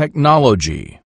technology.